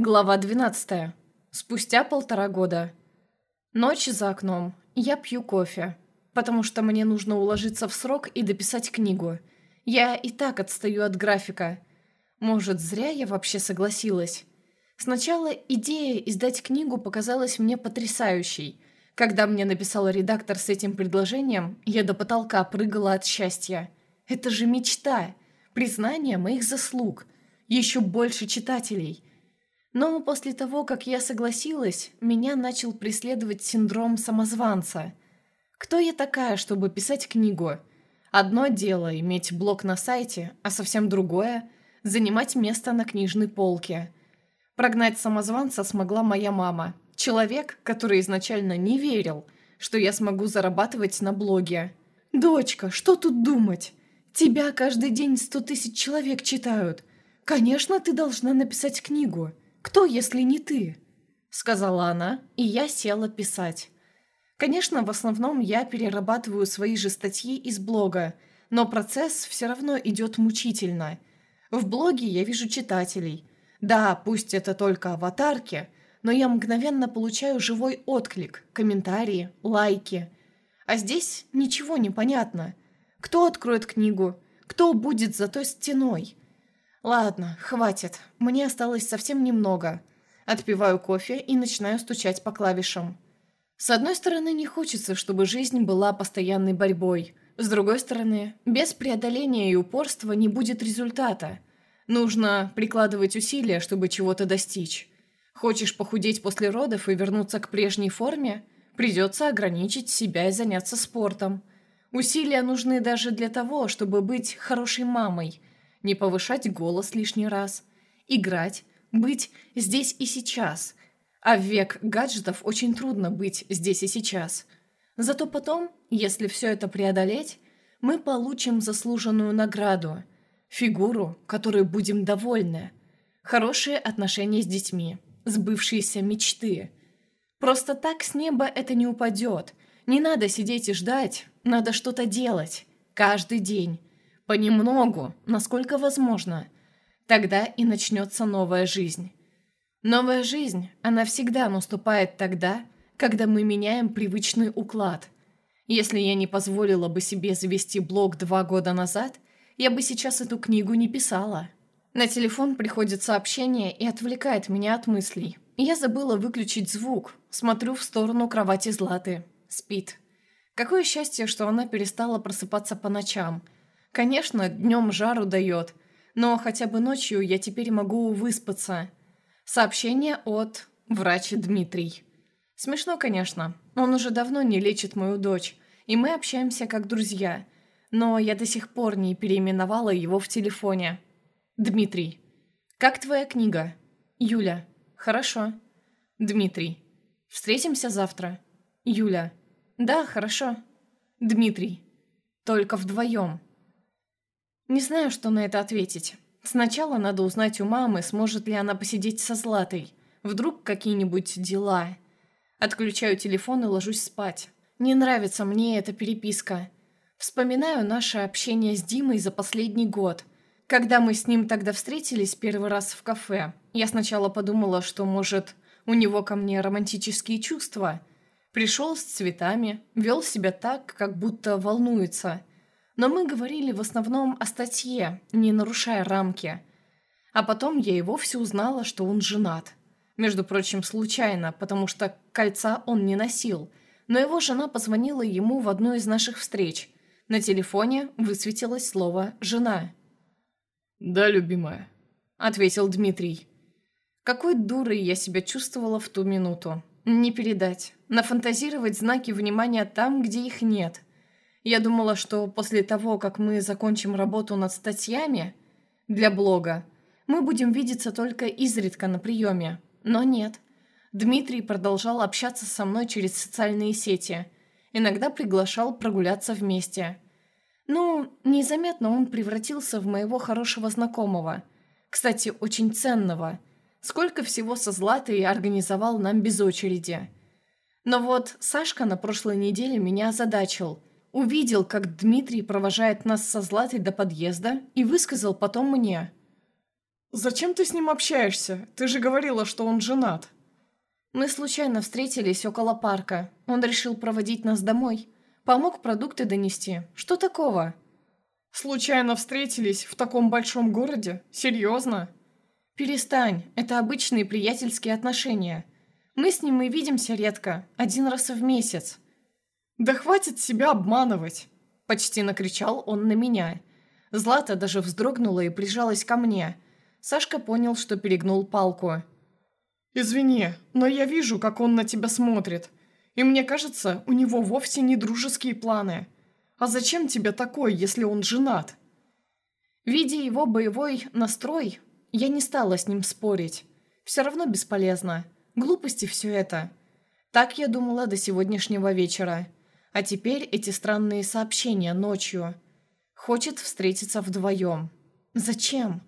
Глава 12. Спустя полтора года. Ночь за окном. Я пью кофе, потому что мне нужно уложиться в срок и дописать книгу. Я и так отстаю от графика. Может, зря я вообще согласилась. Сначала идея издать книгу показалась мне потрясающей. Когда мне написал редактор с этим предложением, я до потолка прыгала от счастья. Это же мечта, признание моих заслуг, еще больше читателей – но после того, как я согласилась, меня начал преследовать синдром самозванца. Кто я такая, чтобы писать книгу? Одно дело иметь блог на сайте, а совсем другое – занимать место на книжной полке. Прогнать самозванца смогла моя мама, человек, который изначально не верил, что я смогу зарабатывать на блоге. «Дочка, что тут думать? Тебя каждый день сто тысяч человек читают. Конечно, ты должна написать книгу». «Кто, если не ты?» — сказала она, и я села писать. Конечно, в основном я перерабатываю свои же статьи из блога, но процесс все равно идет мучительно. В блоге я вижу читателей. Да, пусть это только аватарки, но я мгновенно получаю живой отклик, комментарии, лайки. А здесь ничего не понятно. Кто откроет книгу? Кто будет за той стеной? Ладно, хватит. Мне осталось совсем немного. Отпиваю кофе и начинаю стучать по клавишам. С одной стороны, не хочется, чтобы жизнь была постоянной борьбой. С другой стороны, без преодоления и упорства не будет результата. Нужно прикладывать усилия, чтобы чего-то достичь. Хочешь похудеть после родов и вернуться к прежней форме? Придется ограничить себя и заняться спортом. Усилия нужны даже для того, чтобы быть хорошей мамой – не повышать голос лишний раз, играть, быть здесь и сейчас. А в век гаджетов очень трудно быть здесь и сейчас. Зато потом, если все это преодолеть, мы получим заслуженную награду, фигуру, которой будем довольны, хорошие отношения с детьми, сбывшиеся мечты. Просто так с неба это не упадет. Не надо сидеть и ждать, надо что-то делать. Каждый день. Понемногу, насколько возможно. Тогда и начнется новая жизнь. Новая жизнь, она всегда наступает тогда, когда мы меняем привычный уклад. Если я не позволила бы себе завести блог два года назад, я бы сейчас эту книгу не писала. На телефон приходит сообщение и отвлекает меня от мыслей. Я забыла выключить звук, смотрю в сторону кровати Златы. Спит. Какое счастье, что она перестала просыпаться по ночам – Конечно, днем жару дает, но хотя бы ночью я теперь могу выспаться. Сообщение от врача Дмитрий. Смешно, конечно. Он уже давно не лечит мою дочь, и мы общаемся как друзья. Но я до сих пор не переименовала его в телефоне. Дмитрий. Как твоя книга? Юля. Хорошо. Дмитрий. Встретимся завтра. Юля. Да, хорошо. Дмитрий. Только вдвоем. Не знаю, что на это ответить. Сначала надо узнать у мамы, сможет ли она посидеть со Златой. Вдруг какие-нибудь дела. Отключаю телефон и ложусь спать. Не нравится мне эта переписка. Вспоминаю наше общение с Димой за последний год. Когда мы с ним тогда встретились первый раз в кафе, я сначала подумала, что, может, у него ко мне романтические чувства. Пришел с цветами, вел себя так, как будто волнуется – но мы говорили в основном о статье, не нарушая рамки. А потом я и вовсе узнала, что он женат. Между прочим, случайно, потому что кольца он не носил. Но его жена позвонила ему в одну из наших встреч. На телефоне высветилось слово «жена». «Да, любимая», — ответил Дмитрий. Какой дурой я себя чувствовала в ту минуту. Не передать. Нафантазировать знаки внимания там, где их нет — я думала, что после того, как мы закончим работу над статьями для блога, мы будем видеться только изредка на приеме. Но нет. Дмитрий продолжал общаться со мной через социальные сети. Иногда приглашал прогуляться вместе. Ну, незаметно он превратился в моего хорошего знакомого. Кстати, очень ценного. Сколько всего со Златой организовал нам без очереди. Но вот Сашка на прошлой неделе меня озадачил – Увидел, как Дмитрий провожает нас со Златой до подъезда и высказал потом мне. Зачем ты с ним общаешься? Ты же говорила, что он женат. Мы случайно встретились около парка. Он решил проводить нас домой. Помог продукты донести. Что такого? Случайно встретились в таком большом городе? Серьезно? Перестань, это обычные приятельские отношения. Мы с ним и видимся редко, один раз в месяц. Да хватит себя обманывать! Почти накричал он на меня. Злата даже вздрогнула и прижалась ко мне. Сашка понял, что перегнул палку. «Извини, но я вижу, как он на тебя смотрит. И мне кажется, у него вовсе не дружеские планы. А зачем тебе такой, если он женат?» Видя его боевой настрой, я не стала с ним спорить. Все равно бесполезно. Глупости все это. Так я думала до сегодняшнего вечера. А теперь эти странные сообщения ночью. Хочет встретиться вдвоем. Зачем?